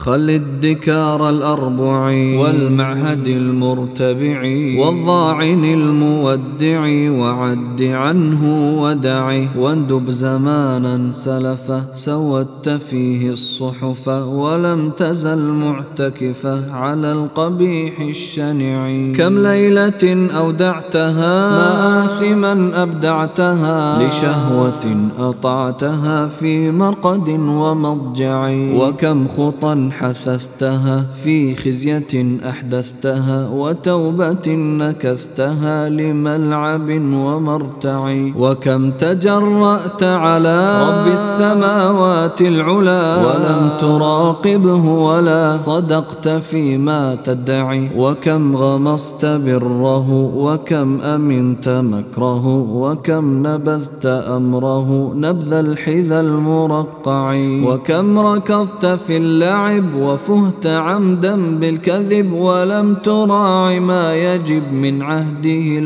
خل الدكار الأربع والمعهد المرتبع والضاعن المودع وعد عنه ودع واندب زمانا سلفا سودت فيه الصحف ولم تزل معتكفة على القبيح الشنع كم ليلة أودعتها مآثما أبدعتها لشهوة أطعتها في مرقد ومضجع وكم خطا حثثتها في خزية أحدثتها وتوبة نكثتها لملعب ومرتع. وكم تجرأت على رب السماوات العلا ولم تراقبه ولا صدقت فيما تدعي. وكم غمصت بره وكم أمنت مكره وكم نبذت أمره نبذ الحذا المرقع. وكم ركضت في اللعب اللعب وفهت عمدا بالكذب ولم تراع ما يجب من عهده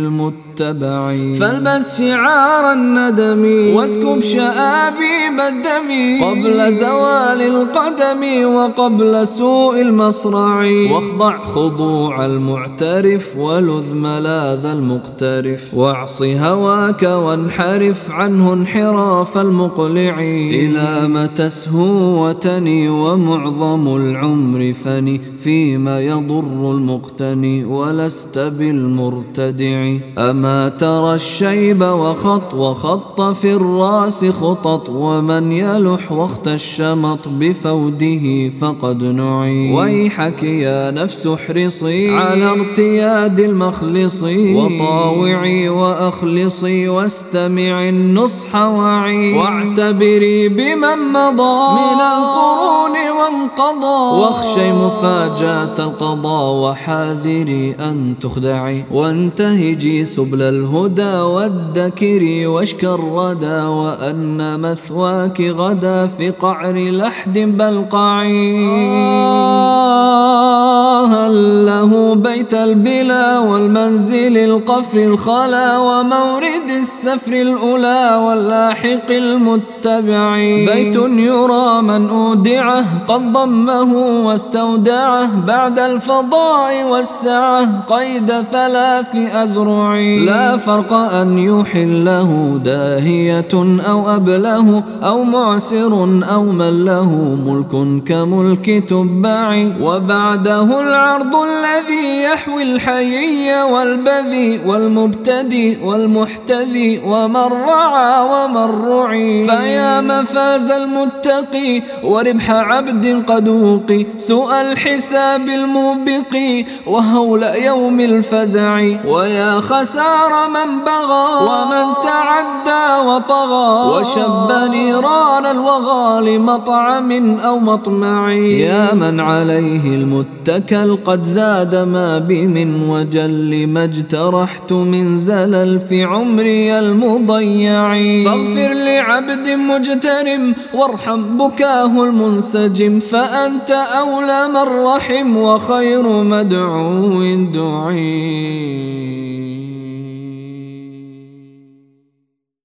المتبع فالبس شعار الندم. واسكب شآبيب الدم. قبل زوال القدم وقبل سوء المصرع. واخضع خضوع المعترف ولذ ملاذ المقترف. واعص هواك وانحرف عنه انحراف المقلع. إلى ما تسهو وتني ومعظم العمر فني. فيما يضر المقتني ولست بالمرتدع. أما ترى الشيب وخط وخط في الراس خطط ومن يلح وقت الشمط بفوده فقد نعي ويحك يا نفس احرصي على ارتياد المخلص وطاوعي وأخلصي واستمعي النصح وعي واعتبري بمن مضى من القرون وانقضى واخشي مفاجأة القضاء وحاذري أن تخدعي وانتهجي سبل الهدى والذكري واشك الردى وأن مثواك غدا في قعر لحد بلقعي. هل له بيت البلا والمنزل القفر الخلا ومورد السفر الأولى واللاحق المتبع بيت يرى من أودعه قد ضمه واستودعه بعد الفضاء والسعة قيد ثلاث أذرع لا فرق أن يحله داهية أو أبله أو معسر أو من له ملك كملك تبع. وبعده العرض الذي يحوي الحيي والبذي والمبتدي والمحتذي ومن رعى ومن رعي. فيا مفاز المتقي وربح عبد قد وقي سوء الحساب الموبق وهول يوم الفزع. ويا خسار من بغى ومن تعدى وطغى. وشب نيران الوغى لمطعم أو مطمع. يا من عليه المتكل قد زاد ما من وجل ما اجترحت من زلل في عمري المضيع. فاغفر لعبد مجترم وارحم بكاه المنسجم فأنت أولى من رحم وخير مدعو دعي